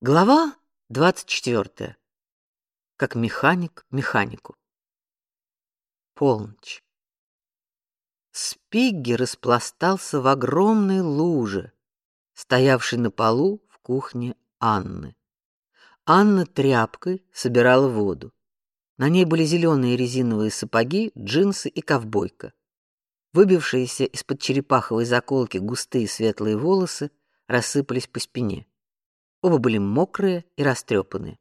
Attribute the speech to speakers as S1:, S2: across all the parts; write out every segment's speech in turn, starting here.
S1: Глава 24. Как механик механику. Полночь. Спигги распластался в огромной луже, стоявшей на полу в кухне Анны. Анна тряпкой собирала воду. На ней были зеленые резиновые сапоги, джинсы и ковбойка. Выбившиеся из-под черепаховой заколки густые светлые волосы рассыпались по спине. Оба были мокрые и растрепанные.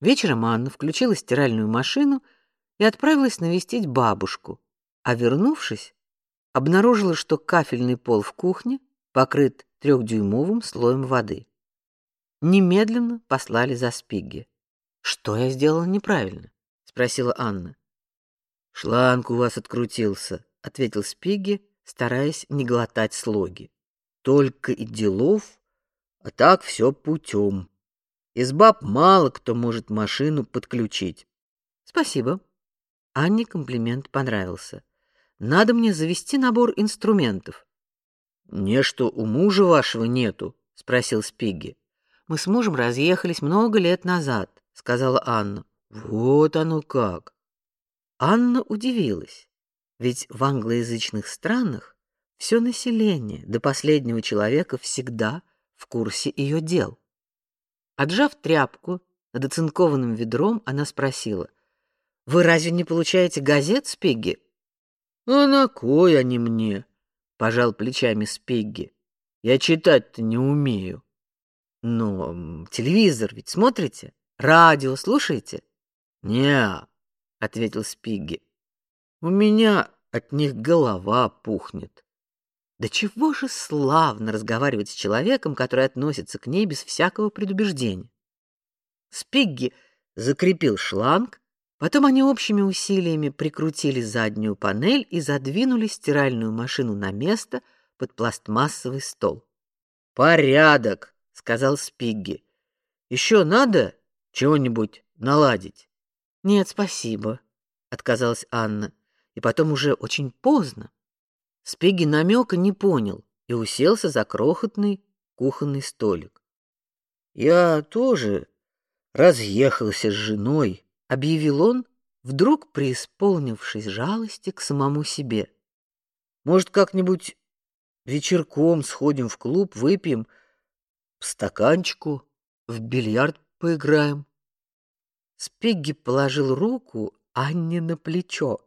S1: Вечером Анна включила стиральную машину и отправилась навестить бабушку, а вернувшись, обнаружила, что кафельный пол в кухне покрыт трехдюймовым слоем воды. Немедленно послали за Спигги. Что я сделала неправильно? спросила Анна.
S2: Шланг у вас открутился, ответил Спигги, стараясь не глотать слоги. Только и делов, а так все путем. Из баб мало кто может машину подключить.
S1: Спасибо. Анне комплимент понравился. Надо мне завести набор инструментов.
S2: Не что у мужа вашего нету, спросил Спиги.
S1: Мы с мужем разъехались много лет назад, сказала Анна.
S2: Вот оно как.
S1: Анна удивилась. Ведь в англоязычных странах все население до последнего человека всегда в курсе ее дел. Отжав тряпку над оцинкованным ведром, она спросила: "Вы разве не получаете газет, Спигги?"
S2: "А на кой они мне?" пожал плечами Спигги. "Я читать-то не умею".
S1: "Но телевизор ведь смотрите? Радио слушаете?"
S2: "Не", ответил Спигги. "У меня от них голова пухнет".
S1: Да чего же славно разговаривать с человеком, который относится к ней без всякого предубеждения. Спигги закрепил шланг, потом они общими усилиями прикрутили заднюю панель и задвинули стиральную машину на место под пластмассовый стол.
S2: Порядок, сказал Спигги. Еще надо чего-нибудь наладить?
S1: Нет, спасибо, отказалась Анна. И потом уже очень поздно. Спиги намека не понял и уселся за крохотный кухонный столик.
S2: Я тоже разъехался с женой,
S1: объявил он, вдруг преисполнившись жалости к самому себе.
S2: Может, как-нибудь вечерком сходим в клуб, выпьем в стаканчику, в бильярд поиграем.
S1: Спигги положил руку Анне на плечо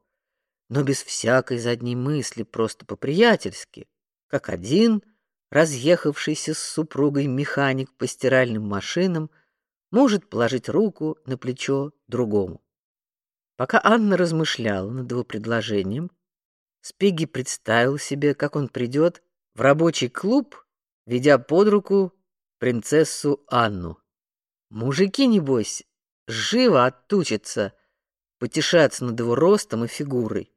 S1: но без всякой задней мысли, просто по-приятельски, как один разъехавшийся с супругой механик по стиральным машинам может положить руку на плечо другому. Пока Анна размышляла над его предложением, Спиги представил себе, как он придет в рабочий клуб, ведя под руку принцессу Анну. Мужики небось живо оттучатся потешаться над его ростом и фигурой.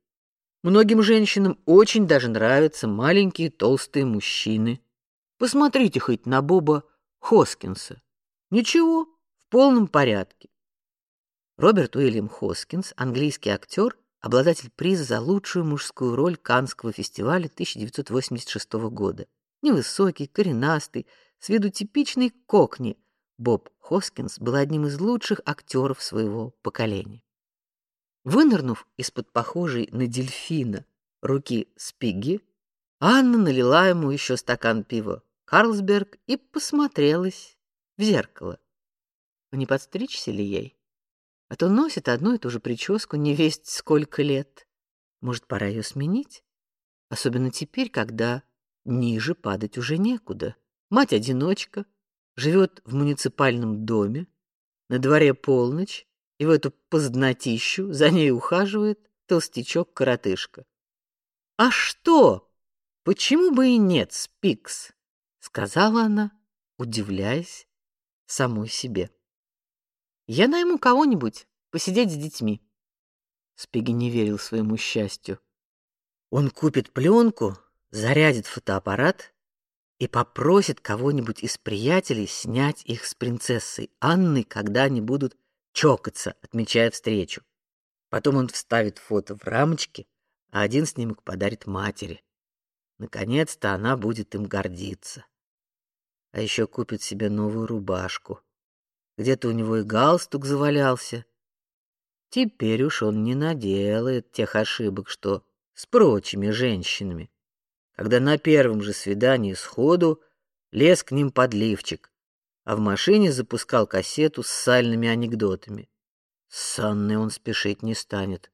S1: Многим женщинам очень даже нравятся маленькие толстые мужчины. Посмотрите хоть на Боба Хоскинса. Ничего, в полном порядке. Роберт Уильям Хоскинс, английский актер, обладатель приза за лучшую мужскую роль Каннского фестиваля 1986 года. Невысокий, коренастый, с виду типичный кокни, Боб Хоскинс был одним из лучших актеров своего поколения. Вынырнув из-под похожей на дельфина руки Спиги, Анна налила ему еще стакан пива Карлсберг и посмотрелась в зеркало. Не подстричься ли ей? А то носит одну и ту же прическу не весть сколько лет. Может, пора ее сменить? Особенно теперь, когда ниже падать уже некуда. Мать-одиночка, живет в муниципальном доме, на дворе полночь, и в эту позднотищу за ней ухаживает толстячок-коротышка. А что? Почему бы и нет, Спикс, сказала она, удивляясь самой себе. Я найму кого-нибудь посидеть с детьми. Спиги не верил своему счастью. Он купит пленку, зарядит фотоаппарат и попросит кого-нибудь из приятелей снять их с принцессой Анной, когда они будут чокаться, отмечая встречу. Потом он вставит фото в рамочки, а один снимок подарит матери. Наконец-то она будет им гордиться. а еще купит себе новую рубашку. Где-то у него и галстук завалялся. Теперь уж он не наделает тех ошибок, что с прочими женщинами, когда на первом же свидании сходу лез к ним под лифчик, а в машине запускал кассету с сальными анекдотами. С Анной он спешить не станет.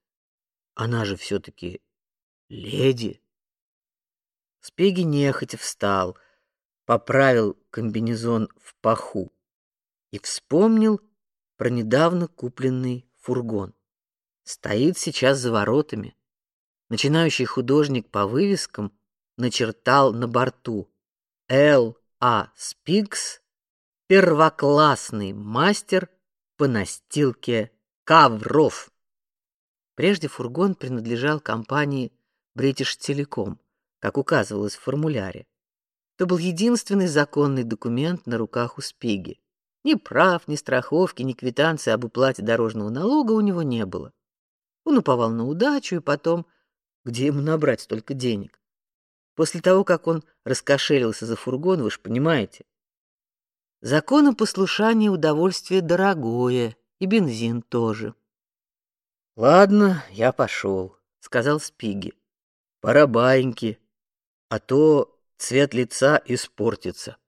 S1: Она же все таки леди. Спеги нехотя встал, поправил комбинезон в паху и вспомнил про недавно купленный фургон. Стоит сейчас за воротами. Начинающий художник по вывескам начертал на борту Л. А. Спикс, первоклассный мастер по настилке ковров. Прежде фургон принадлежал компании British Telecom, как указывалось в формуляре. Это был единственный законный документ на руках у Спиги. Ни прав, ни страховки, ни квитанции об уплате дорожного налога у него не было. Он уповал на удачу и потом, где ему набрать столько денег? После того, как он раскошелился за фургон, вы же понимаете. Законопослушание удовольствие дорогое, и бензин тоже. Ладно, я пошел, сказал Спиги. Пора баиньки, а то цвет лица испортится.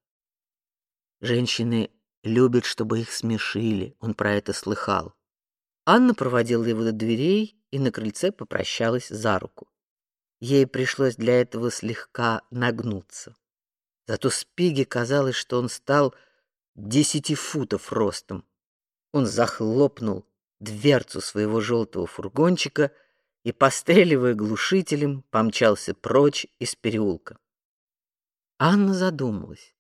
S1: Женщины любят, чтобы их смешили, он про это слыхал. Анна проводила его до дверей и на крыльце попрощалась за руку. Ей пришлось для этого слегка нагнуться. Зато Спиге казалось, что он стал десяти футов ростом. Он захлопнул дверцу своего желтого фургончика и, постреливая глушителем, помчался прочь из переулка. Анна задумалась.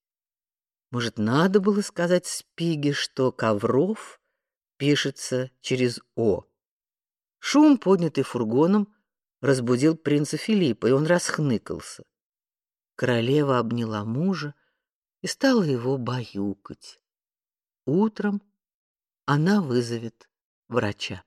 S1: Может, надо было сказать Спиге, что Ковров пишется через О. Шум, поднятый фургоном, разбудил принца Филиппа, и он расхныкался. Королева обняла мужа и стала его баюкать. Утром она вызовет врача.